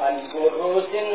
अनगुरु जिन